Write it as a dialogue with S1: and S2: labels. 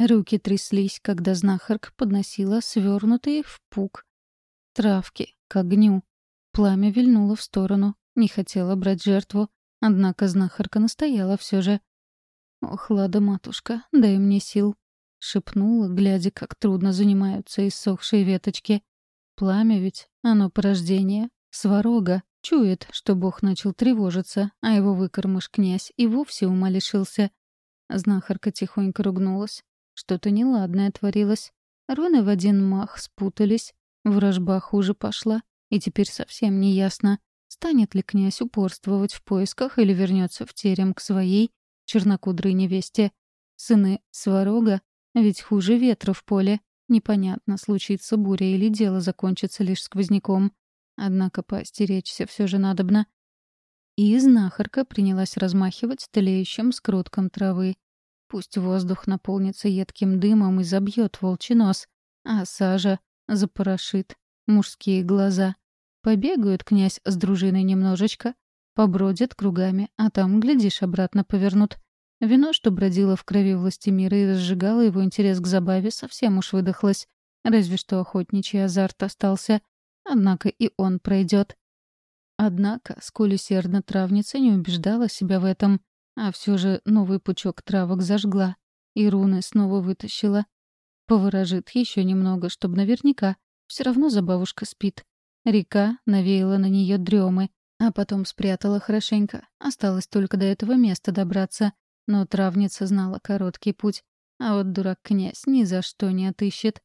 S1: Руки тряслись, когда знахарка подносила свернутые в пук травки к огню. Пламя вильнуло в сторону, не хотела брать жертву, однако знахарка настояла все же. «Ох, лада, матушка, дай мне сил», — шепнула, глядя, как трудно занимаются иссохшие веточки. «Пламя ведь, оно порождение, сварога, чует, что бог начал тревожиться, а его выкормыш князь и вовсе ума лишился». Знахарка тихонько ругнулась. Что-то неладное творилось. Руны в один мах спутались, вражба хуже пошла, и теперь совсем не ясно, станет ли князь упорствовать в поисках или вернется в терем к своей чернокудрой невесте. Сыны Сварога ведь хуже ветра в поле. Непонятно, случится буря или дело закончится лишь сквозняком. Однако поостеречься все же надобно. И знахарка принялась размахивать тлеющим скрутком травы. Пусть воздух наполнится едким дымом и забьет волчий нос, а сажа запорошит мужские глаза. Побегают князь с дружиной немножечко, побродят кругами, а там, глядишь, обратно повернут. Вино, что бродило в крови власти мира и разжигало его интерес к забаве, совсем уж выдохлось. Разве что охотничий азарт остался. Однако и он пройдет. Однако, сколь усердно травница не убеждала себя в этом, а все же новый пучок травок зажгла. И руны снова вытащила. Поворожит еще немного, чтобы наверняка. Все равно забавушка спит. Река навеяла на нее дремы, а потом спрятала хорошенько. Осталось только до этого места добраться. Но травница знала короткий путь. А вот дурак-князь ни за что не отыщет.